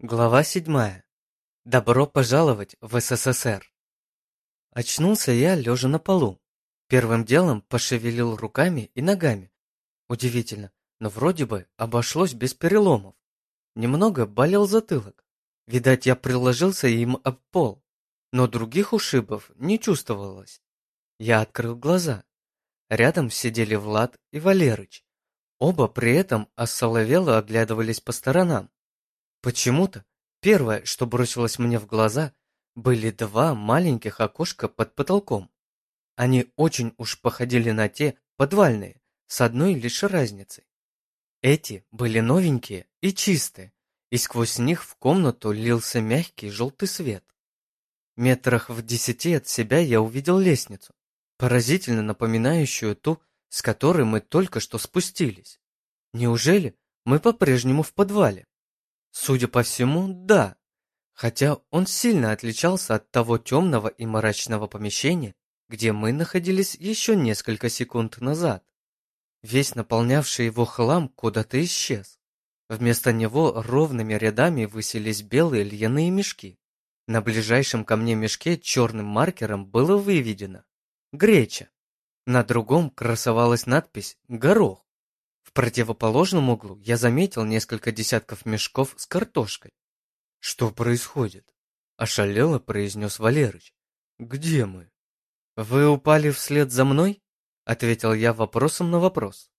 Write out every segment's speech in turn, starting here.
Глава седьмая. Добро пожаловать в СССР. Очнулся я, лежа на полу. Первым делом пошевелил руками и ногами. Удивительно, но вроде бы обошлось без переломов. Немного болел затылок. Видать, я приложился им об пол. Но других ушибов не чувствовалось. Я открыл глаза. Рядом сидели Влад и Валерыч. Оба при этом осоловело оглядывались по сторонам. Почему-то первое, что бросилось мне в глаза, были два маленьких окошка под потолком. Они очень уж походили на те подвальные, с одной лишь разницей. Эти были новенькие и чистые, и сквозь них в комнату лился мягкий желтый свет. Метрах в десяти от себя я увидел лестницу, поразительно напоминающую ту, с которой мы только что спустились. Неужели мы по-прежнему в подвале? Судя по всему, да. Хотя он сильно отличался от того темного и мрачного помещения, где мы находились еще несколько секунд назад. Весь наполнявший его хлам куда-то исчез. Вместо него ровными рядами высились белые льняные мешки. На ближайшем ко мне мешке черным маркером было выведено «Греча». На другом красовалась надпись «Горох». Противоположном углу я заметил несколько десятков мешков с картошкой. «Что происходит?» – ошалело произнес Валерыч. «Где мы?» «Вы упали вслед за мной?» – ответил я вопросом на вопрос.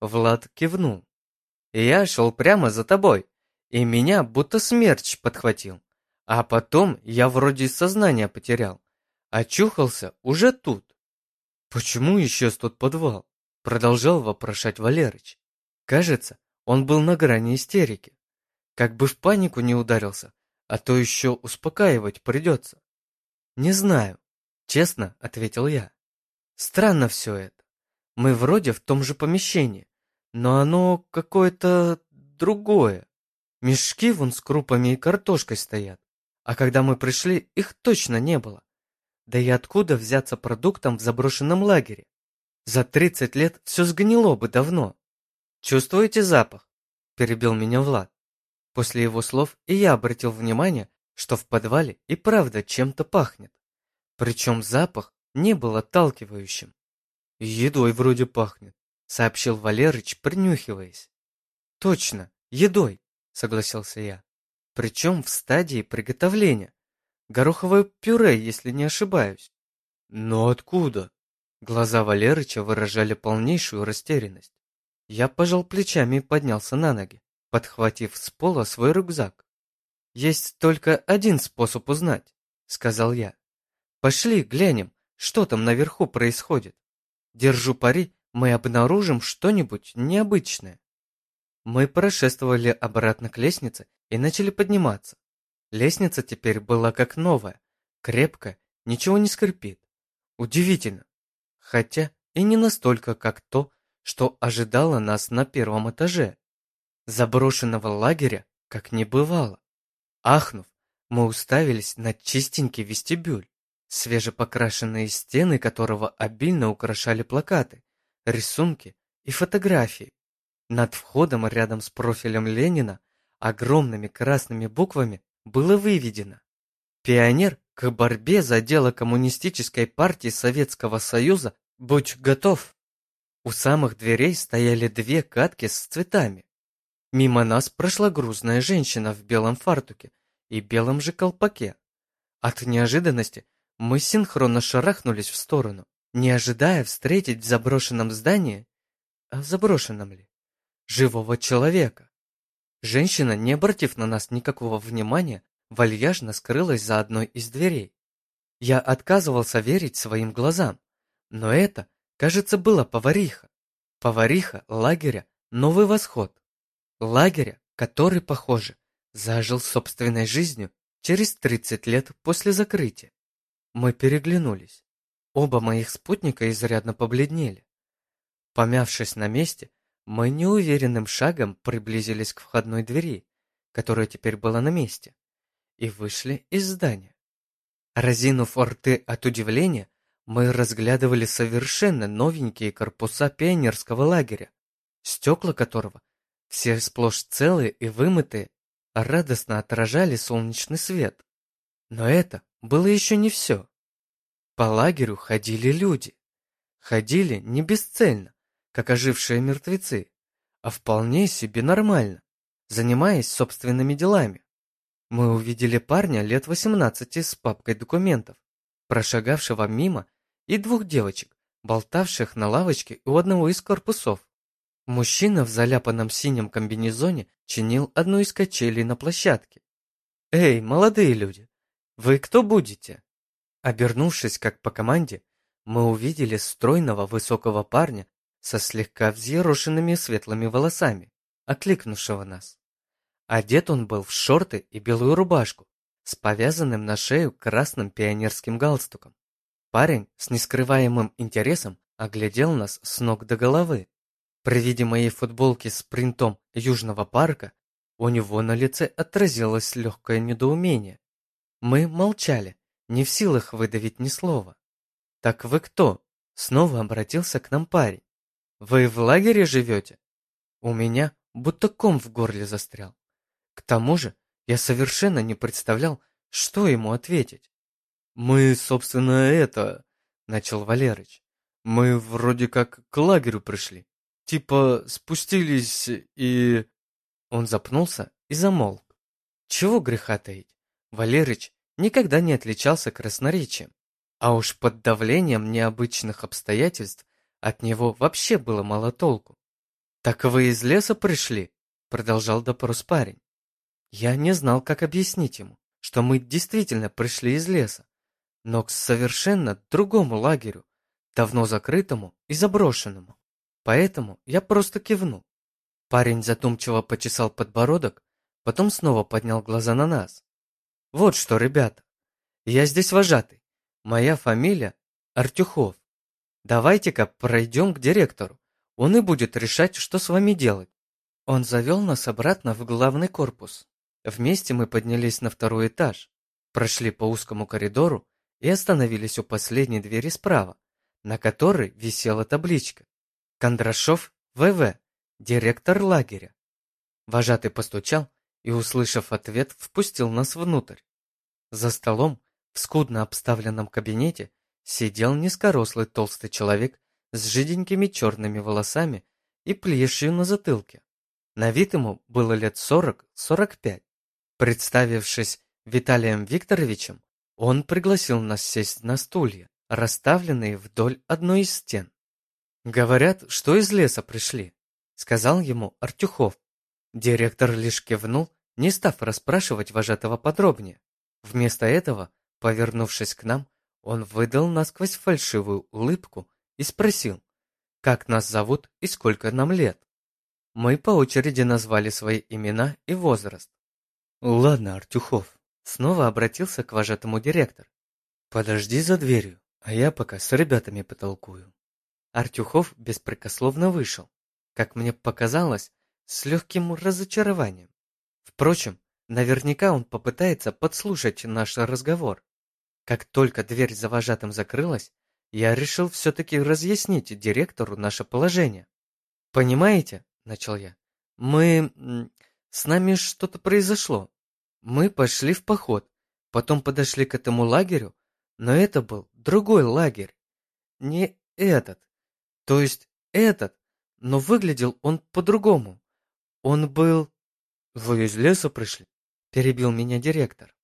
Влад кивнул. «Я шел прямо за тобой, и меня будто смерч подхватил. А потом я вроде сознание потерял. Очухался уже тут». «Почему исчез тот подвал?» Продолжал вопрошать Валерыч. Кажется, он был на грани истерики. Как бы в панику не ударился, а то еще успокаивать придется. Не знаю, честно ответил я. Странно все это. Мы вроде в том же помещении, но оно какое-то другое. Мешки вон с крупами и картошкой стоят, а когда мы пришли, их точно не было. Да и откуда взяться продуктам в заброшенном лагере? За тридцать лет все сгнило бы давно. Чувствуете запах? Перебил меня Влад. После его слов и я обратил внимание, что в подвале и правда чем-то пахнет. Причем запах не был отталкивающим. «Едой вроде пахнет», — сообщил Валерыч, принюхиваясь. «Точно, едой», — согласился я. «Причем в стадии приготовления. Гороховое пюре, если не ошибаюсь». «Но откуда?» Глаза Валерыча выражали полнейшую растерянность. Я пожал плечами и поднялся на ноги, подхватив с пола свой рюкзак. «Есть только один способ узнать», — сказал я. «Пошли глянем, что там наверху происходит. Держу пари, мы обнаружим что-нибудь необычное». Мы прошествовали обратно к лестнице и начали подниматься. Лестница теперь была как новая, крепкая, ничего не скрипит. Удивительно, хотя и не настолько, как то, что ожидало нас на первом этаже. Заброшенного лагеря как не бывало. Ахнув, мы уставились на чистенький вестибюль, свежепокрашенные стены которого обильно украшали плакаты, рисунки и фотографии. Над входом рядом с профилем Ленина огромными красными буквами было выведено «Пионер к борьбе за дело Коммунистической партии Советского Союза будь готов. У самых дверей стояли две катки с цветами. Мимо нас прошла грузная женщина в белом фартуке и белом же колпаке. От неожиданности мы синхронно шарахнулись в сторону, не ожидая встретить в заброшенном здании, а заброшенном ли, живого человека. Женщина, не обратив на нас никакого внимания, вальяжно скрылась за одной из дверей. Я отказывался верить своим глазам, но это, кажется, была повариха. Повариха лагеря «Новый восход». Лагеря, который, похоже, зажил собственной жизнью через 30 лет после закрытия. Мы переглянулись. Оба моих спутника изрядно побледнели. Помявшись на месте, мы неуверенным шагом приблизились к входной двери, которая теперь была на месте и вышли из здания. Разинув рты от удивления, мы разглядывали совершенно новенькие корпуса пионерского лагеря, стекла которого, все сплошь целые и вымытые, радостно отражали солнечный свет. Но это было еще не все. По лагерю ходили люди. Ходили не бесцельно, как ожившие мертвецы, а вполне себе нормально, занимаясь собственными делами. Мы увидели парня лет 18 с папкой документов, прошагавшего мимо, и двух девочек, болтавших на лавочке у одного из корпусов. Мужчина в заляпанном синем комбинезоне чинил одну из качелей на площадке. «Эй, молодые люди, вы кто будете?» Обернувшись как по команде, мы увидели стройного высокого парня со слегка взъерошенными светлыми волосами, окликнувшего нас. Одет он был в шорты и белую рубашку с повязанным на шею красным пионерским галстуком. Парень с нескрываемым интересом оглядел нас с ног до головы. При виде моей футболки с принтом Южного парка у него на лице отразилось легкое недоумение. Мы молчали, не в силах выдавить ни слова. «Так вы кто?» — снова обратился к нам парень. «Вы в лагере живете?» У меня будто ком в горле застрял. К тому же я совершенно не представлял, что ему ответить. «Мы, собственно, это...» — начал Валерыч. «Мы вроде как к лагерю пришли. Типа спустились и...» Он запнулся и замолк. Чего греха таить? Валерыч никогда не отличался красноречием. А уж под давлением необычных обстоятельств от него вообще было мало толку. «Так вы из леса пришли?» — продолжал допрос парень. Я не знал, как объяснить ему, что мы действительно пришли из леса, но к совершенно другому лагерю, давно закрытому и заброшенному. Поэтому я просто кивнул. Парень задумчиво почесал подбородок, потом снова поднял глаза на нас. Вот что, ребята, я здесь вожатый. Моя фамилия Артюхов. Давайте-ка пройдем к директору. Он и будет решать, что с вами делать. Он завел нас обратно в главный корпус. Вместе мы поднялись на второй этаж, прошли по узкому коридору и остановились у последней двери справа, на которой висела табличка Кондрашов ВВ, директор лагеря. Вожатый постучал и, услышав ответ, впустил нас внутрь. За столом, в скудно обставленном кабинете, сидел низкорослый толстый человек с жиденькими черными волосами и плешью на затылке. На вид ему было лет сорок-сорок пять. Представившись Виталием Викторовичем, он пригласил нас сесть на стулья, расставленные вдоль одной из стен. «Говорят, что из леса пришли», — сказал ему Артюхов. Директор лишь кивнул, не став расспрашивать вожатого подробнее. Вместо этого, повернувшись к нам, он выдал насквозь фальшивую улыбку и спросил, как нас зовут и сколько нам лет. Мы по очереди назвали свои имена и возраст. «Ладно, Артюхов», — снова обратился к вожатому директор. «Подожди за дверью, а я пока с ребятами потолкую». Артюхов беспрекословно вышел, как мне показалось, с легким разочарованием. Впрочем, наверняка он попытается подслушать наш разговор. Как только дверь за вожатым закрылась, я решил все-таки разъяснить директору наше положение. «Понимаете?» – начал я. «Мы... с нами что-то произошло. Мы пошли в поход, потом подошли к этому лагерю, но это был другой лагерь. Не этот. То есть этот, но выглядел он по-другому. Он был... Вы из леса пришли? Перебил меня директор.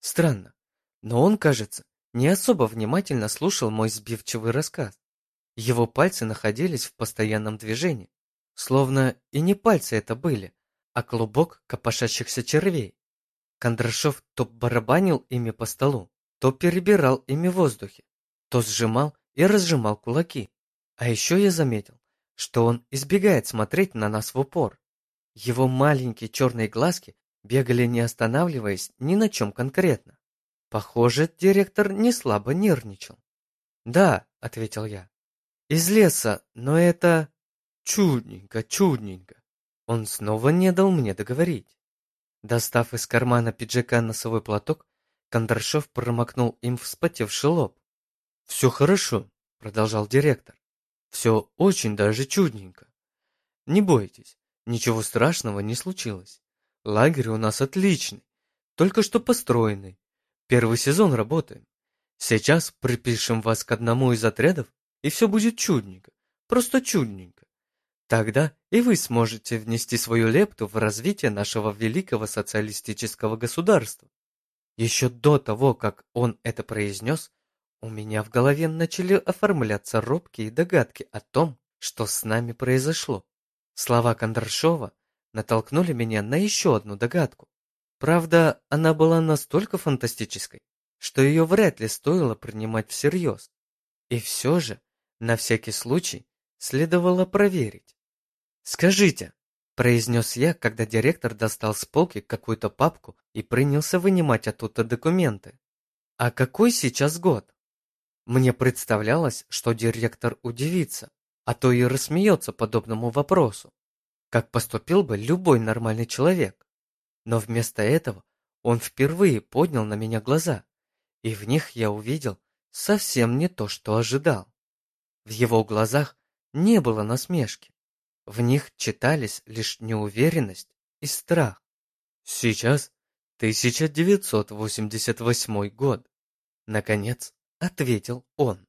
Странно, но он, кажется, не особо внимательно слушал мой сбивчивый рассказ. Его пальцы находились в постоянном движении, словно и не пальцы это были, а клубок копошащихся червей. Кондрашов то барабанил ими по столу, то перебирал ими в воздухе, то сжимал и разжимал кулаки. А еще я заметил, что он избегает смотреть на нас в упор. Его маленькие черные глазки бегали не останавливаясь ни на чем конкретно. Похоже, директор не слабо нервничал. «Да», — ответил я, — «из леса, но это...» «Чудненько, чудненько». Он снова не дал мне договорить. Достав из кармана пиджака носовой платок, Кондрашов промокнул им вспотевший лоб. «Все хорошо», — продолжал директор. Все очень даже чудненько. Не бойтесь, ничего страшного не случилось. лагерь у нас отличный, только что построенный. Первый сезон работаем. Сейчас припишем вас к одному из отрядов, и все будет чудненько, просто чудненько. Тогда и вы сможете внести свою лепту в развитие нашего великого социалистического государства. Еще до того, как он это произнес, у меня в голове начали оформляться робкие догадки о том, что с нами произошло. Слова Кондрашова натолкнули меня на еще одну догадку. Правда, она была настолько фантастической, что ее вряд ли стоило принимать всерьез. И все же, на всякий случай, следовало проверить. «Скажите», – произнес я, когда директор достал с полки какую-то папку и принялся вынимать оттуда документы. «А какой сейчас год?» Мне представлялось, что директор удивится, а то и рассмеется подобному вопросу, как поступил бы любой нормальный человек. Но вместо этого он впервые поднял на меня глаза, и в них я увидел совсем не то, что ожидал. В его глазах не было насмешки. В них читались лишь неуверенность и страх. Сейчас 1988 год. Наконец, ответил он.